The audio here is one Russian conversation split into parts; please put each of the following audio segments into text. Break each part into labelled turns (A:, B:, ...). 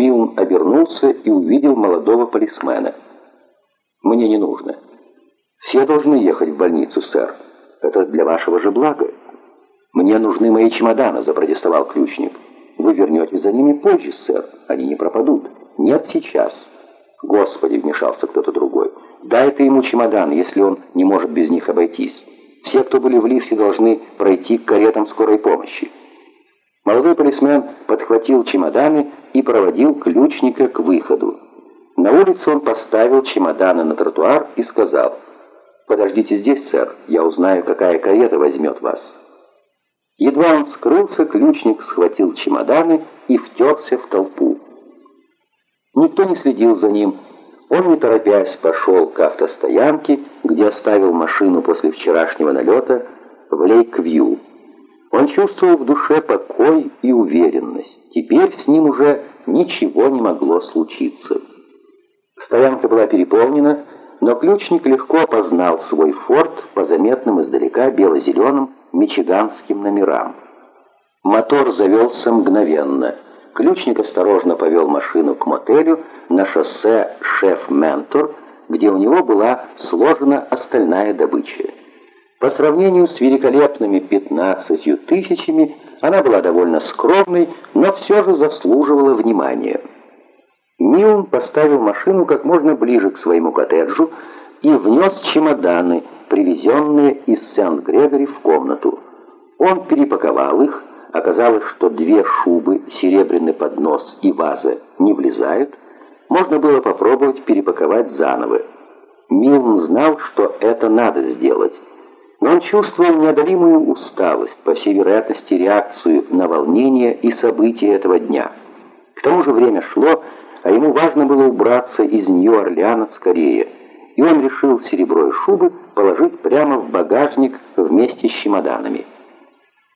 A: Милн обернулся и увидел молодого полисмена. «Мне не нужно. Все должны ехать в больницу, сэр. Это для вашего же блага». «Мне нужны мои чемоданы», — запротестовал ключник. «Вы вернетесь за ними позже, сэр. Они не пропадут». «Нет, сейчас». «Господи!» — вмешался кто-то другой. «Дай ты ему чемодан, если он не может без них обойтись. Все, кто были в лифте, должны пройти к каретам скорой помощи». Молодой полисмен подхватил чемоданы и проводил ключника к выходу. На улице он поставил чемоданы на тротуар и сказал, «Подождите здесь, сэр, я узнаю, какая карета возьмет вас». Едва он скрылся, ключник схватил чемоданы и втерся в толпу. Никто не следил за ним. Он, не торопясь, пошел к автостоянке, где оставил машину после вчерашнего налета в Лейк-Вью. Он чувствовал в душе покой и уверенность. Теперь с ним уже ничего не могло случиться. Стоянка была переполнена, но ключник легко опознал свой форт по заметным издалека бело-зеленым мичиганским номерам. Мотор завелся мгновенно. Ключник осторожно повел машину к мотелю на шоссе «Шеф-Ментор», где у него была сложена остальная добыча. По сравнению с великолепными пятнадцатью тысячами, она была довольно скромной, но все же заслуживала внимания. Милн поставил машину как можно ближе к своему коттеджу и внес чемоданы, привезенные из Сент-Грегори в комнату. Он перепаковал их, оказалось, что две шубы, серебряный поднос и ваза не влезают, можно было попробовать перепаковать заново. Милн знал, что это надо сделать, но он чувствовал неодолимую усталость, по всей вероятности реакцию на волнение и события этого дня. К тому же время шло, а ему важно было убраться из Нью-Орлеана скорее, и он решил серебро и шубы положить прямо в багажник вместе с чемоданами.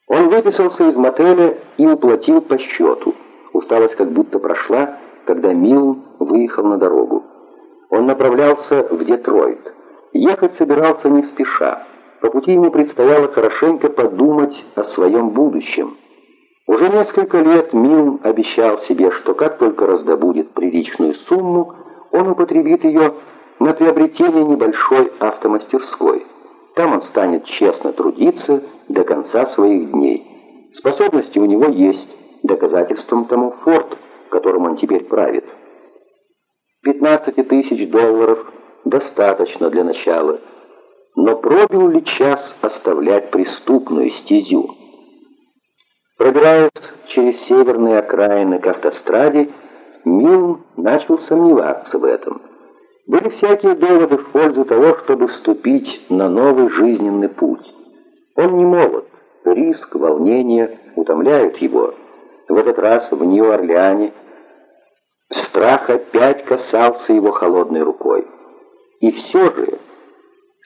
A: Он выписался из мотеля и уплатил по счету. Усталость как будто прошла, когда Милн выехал на дорогу. Он направлялся в Детройт. Ехать собирался не спеша. По пути ему предстояло хорошенько подумать о своем будущем. Уже несколько лет Милн обещал себе, что как только раздобудет приличную сумму, он употребит ее на приобретение небольшой автомастерской. Там он станет честно трудиться до конца своих дней. Способности у него есть, доказательством тому форт, которым он теперь правит. 15 тысяч долларов достаточно для начала – но пробил ли час оставлять преступную стезю? Пробираясь через северные окраины к автостраде, Милн начал сомневаться в этом. Были всякие доводы в пользу того, чтобы вступить на новый жизненный путь. Он не молод, риск, волнение утомляют его. В этот раз в Нью-Орлеане страх опять касался его холодной рукой. И все же...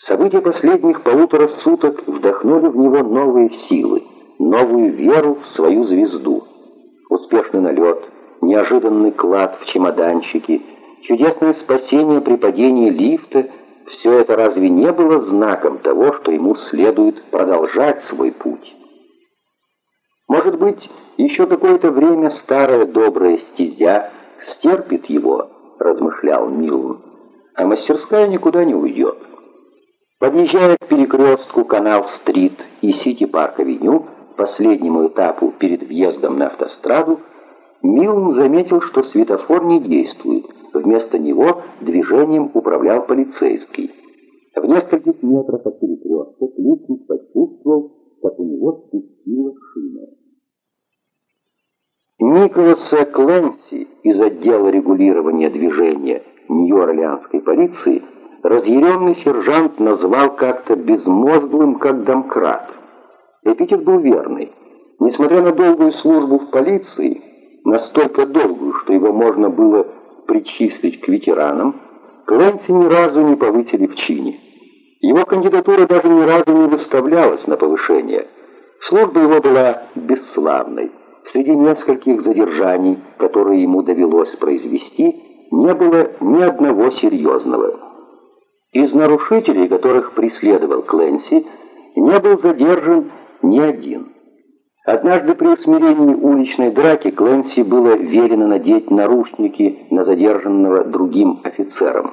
A: События последних полутора суток вдохнули в него новые силы, новую веру в свою звезду. Успешный налет, неожиданный клад в чемоданчике, чудесное спасение при падении лифта – все это разве не было знаком того, что ему следует продолжать свой путь? Может быть, еще какое-то время старая добрая стезя стерпит его, размышлял Милн, а мастерская никуда не уйдет. Подъезжая к перекрестку Канал-стрит и Сити-парк-авеню, последнему этапу перед въездом на автостраду, Милн заметил, что светофор не действует. Вместо него движением управлял полицейский. В нескольких метрах от перекрестка ключник почувствовал, как у него спустила шина. Николаса Кленси из отдела регулирования движения Нью-Орлеанской полиции разъяренный сержант назвал как-то безмозглым, как домкрат. Эпитет был верный. Несмотря на долгую службу в полиции, настолько долгую, что его можно было причислить к ветеранам, Клэнси ни разу не повысили в чине. Его кандидатура даже ни разу не выставлялась на повышение. Служба его была бесславной. Среди нескольких задержаний, которые ему довелось произвести, не было ни одного серьезного. Из нарушителей, которых преследовал Кленси, не был задержан ни один. Однажды при усмирении уличной драки Кленси было велено надеть наручники на задержанного другим офицером.